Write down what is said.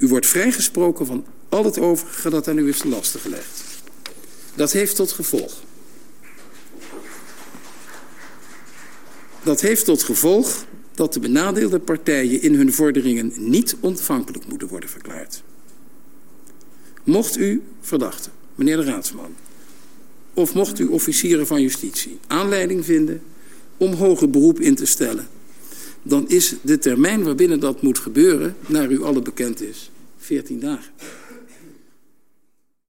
U wordt vrijgesproken van al het overige dat aan u is te gelegd. Dat heeft tot gevolg. Dat heeft tot gevolg dat de benadeelde partijen in hun vorderingen niet ontvankelijk moeten worden verklaard. Mocht u, verdachte, meneer de raadsman, of mocht u officieren van justitie aanleiding vinden om hoger beroep in te stellen, dan is de termijn waarbinnen dat moet gebeuren, naar u alle bekend is, 14 dagen.